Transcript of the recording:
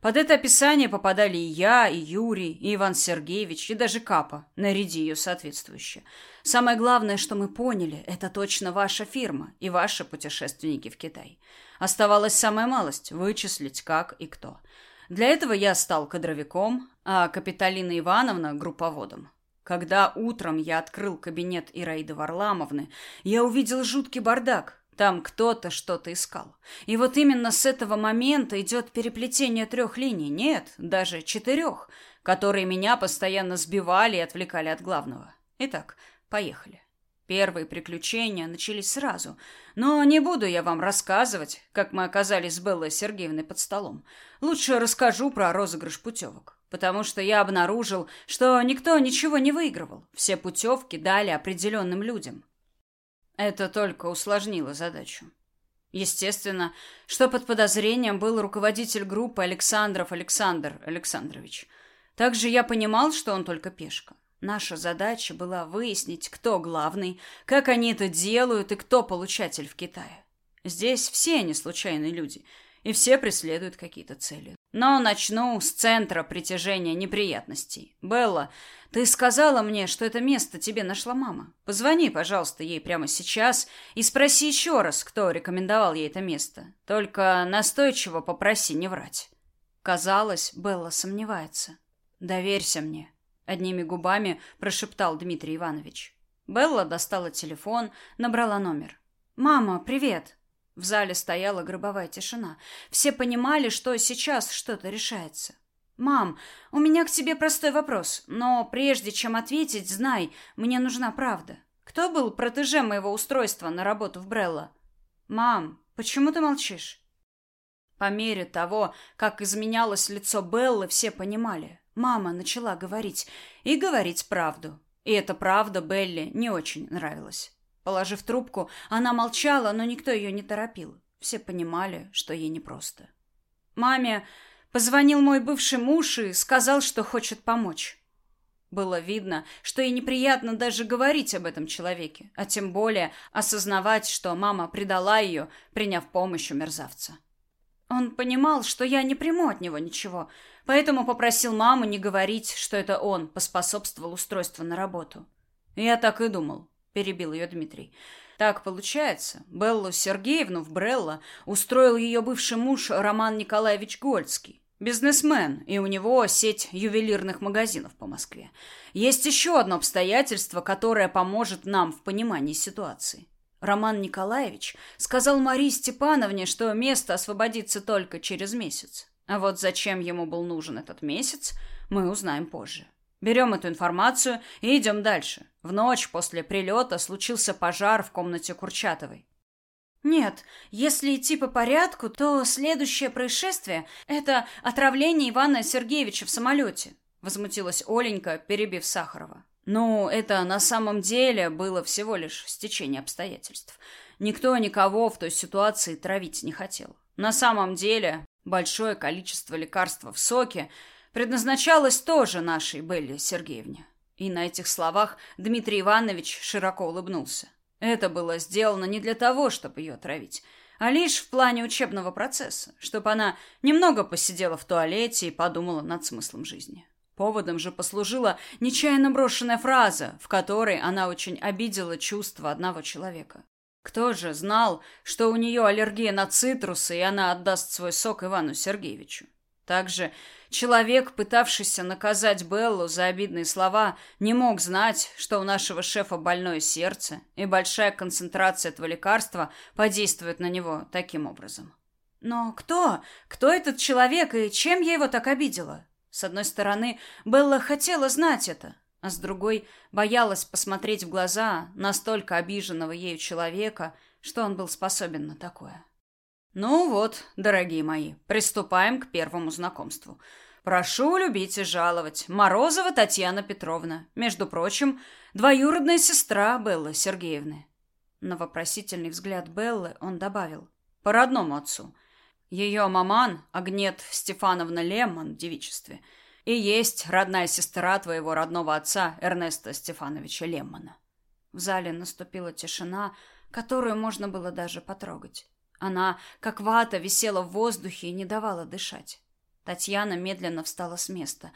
Под это описание попадали и я, и Юрий, и Иван Сергеевич, и даже Капа. Наряди ее соответствующе. Самое главное, что мы поняли, это точно ваша фирма и ваши путешественники в Китай. Оставалась самая малость – вычислить как и кто. Для этого я стал кадровиком, а Капиталина Ивановна – групповодом. Когда утром я открыл кабинет Ираиды Варламовны, я увидел жуткий бардак, там кто-то что-то искал. И вот именно с этого момента идет переплетение трех линий, нет, даже четырех, которые меня постоянно сбивали и отвлекали от главного. Итак, поехали. Первые приключения начались сразу, но не буду я вам рассказывать, как мы оказались с Беллой Сергеевной под столом. Лучше расскажу про розыгрыш путевок, потому что я обнаружил, что никто ничего не выигрывал. Все путевки дали определенным людям. Это только усложнило задачу. Естественно, что под подозрением был руководитель группы Александров Александр Александрович. Также я понимал, что он только пешка. Наша задача была выяснить, кто главный, как они это делают и кто получатель в Китае. Здесь все они случайные люди, и все преследуют какие-то цели. Но начну с центра притяжения неприятностей. Белла, ты сказала мне, что это место тебе нашла мама. Позвони, пожалуйста, ей прямо сейчас и спроси еще раз, кто рекомендовал ей это место. Только настойчиво попроси не врать. Казалось, Белла сомневается. Доверься мне, одними губами прошептал Дмитрий Иванович. Белла достала телефон, набрала номер. Мама, привет. В зале стояла гробовая тишина. Все понимали, что сейчас что-то решается. «Мам, у меня к тебе простой вопрос, но прежде чем ответить, знай, мне нужна правда. Кто был протеже моего устройства на работу в Брелло?» «Мам, почему ты молчишь?» По мере того, как изменялось лицо Беллы, все понимали. Мама начала говорить, и говорить правду. И эта правда Белле не очень нравилась. Положив трубку, она молчала, но никто ее не торопил. Все понимали, что ей непросто. Маме позвонил мой бывший муж и сказал, что хочет помочь. Было видно, что ей неприятно даже говорить об этом человеке, а тем более осознавать, что мама предала ее, приняв помощь у мерзавца. Он понимал, что я не приму от него ничего, поэтому попросил маму не говорить, что это он поспособствовал устройству на работу. Я так и думал перебил ее Дмитрий. Так получается, Беллу Сергеевну в Брелло устроил ее бывший муж Роман Николаевич Гольцкий. Бизнесмен, и у него сеть ювелирных магазинов по Москве. Есть еще одно обстоятельство, которое поможет нам в понимании ситуации. Роман Николаевич сказал Марии Степановне, что место освободится только через месяц. А вот зачем ему был нужен этот месяц, мы узнаем позже. Берем эту информацию и идем дальше. В ночь после прилета случился пожар в комнате Курчатовой. Нет, если идти по порядку, то следующее происшествие – это отравление Ивана Сергеевича в самолете, возмутилась Оленька, перебив Сахарова. Ну, это на самом деле было всего лишь стечение обстоятельств. Никто никого в той ситуации травить не хотел. На самом деле, большое количество лекарства в соке – предназначалась тоже нашей Белле Сергеевне. И на этих словах Дмитрий Иванович широко улыбнулся. Это было сделано не для того, чтобы ее отравить, а лишь в плане учебного процесса, чтобы она немного посидела в туалете и подумала над смыслом жизни. Поводом же послужила нечаянно брошенная фраза, в которой она очень обидела чувства одного человека. Кто же знал, что у нее аллергия на цитрусы, и она отдаст свой сок Ивану Сергеевичу? Также человек, пытавшийся наказать Беллу за обидные слова, не мог знать, что у нашего шефа больное сердце, и большая концентрация этого лекарства подействует на него таким образом. Но кто? Кто этот человек и чем я его так обидела? С одной стороны, Белла хотела знать это, а с другой боялась посмотреть в глаза настолько обиженного ею человека, что он был способен на такое. Ну вот, дорогие мои, приступаем к первому знакомству. Прошу любить и жаловать. Морозова Татьяна Петровна. Между прочим, двоюродная сестра Беллы Сергеевны. На вопросительный взгляд Беллы он добавил. По родному отцу. Ее маман, Агнет Стефановна Лемман в девичестве, и есть родная сестра твоего родного отца Эрнеста Стефановича Леммана. В зале наступила тишина, которую можно было даже потрогать. Она, как вата, висела в воздухе и не давала дышать. Татьяна медленно встала с места.